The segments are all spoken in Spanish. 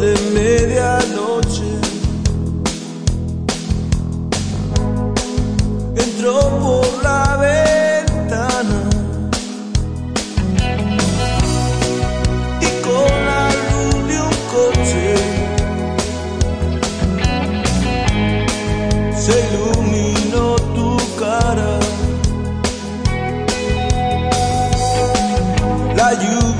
de medianoche. Entró por la ventana y con la luz de un coche se iluminó tu cara. La lluvia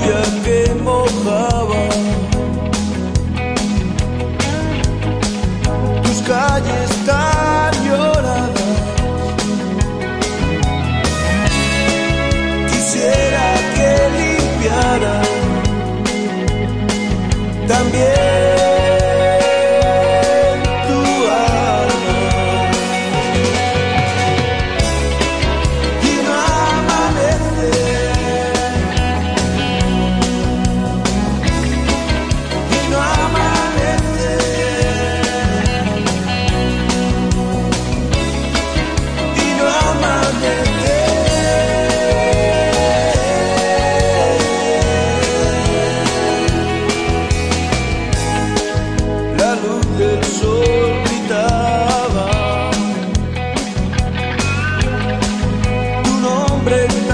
también. Tu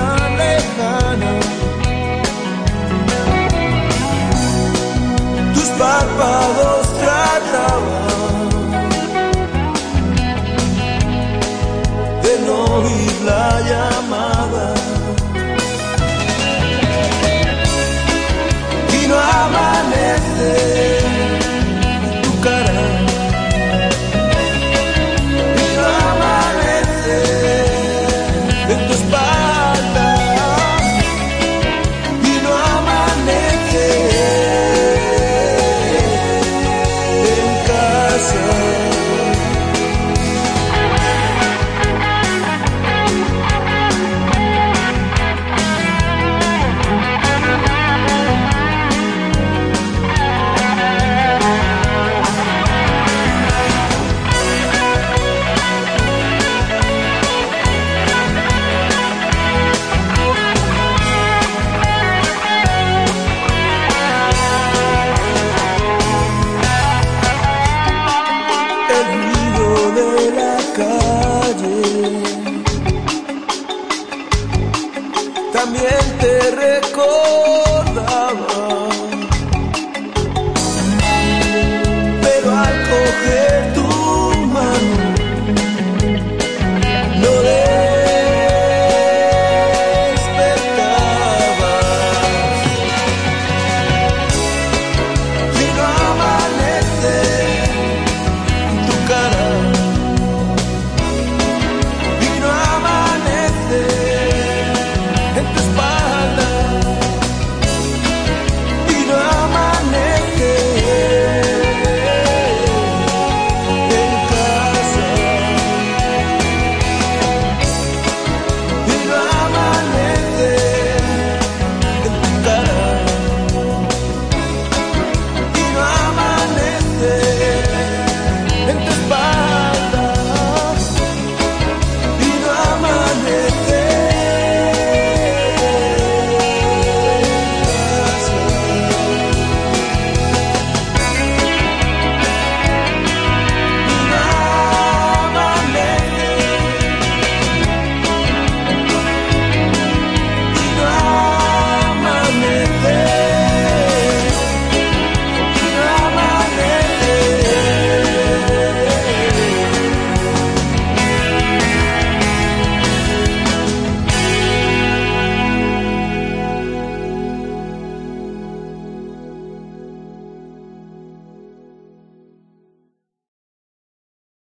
También te recordaba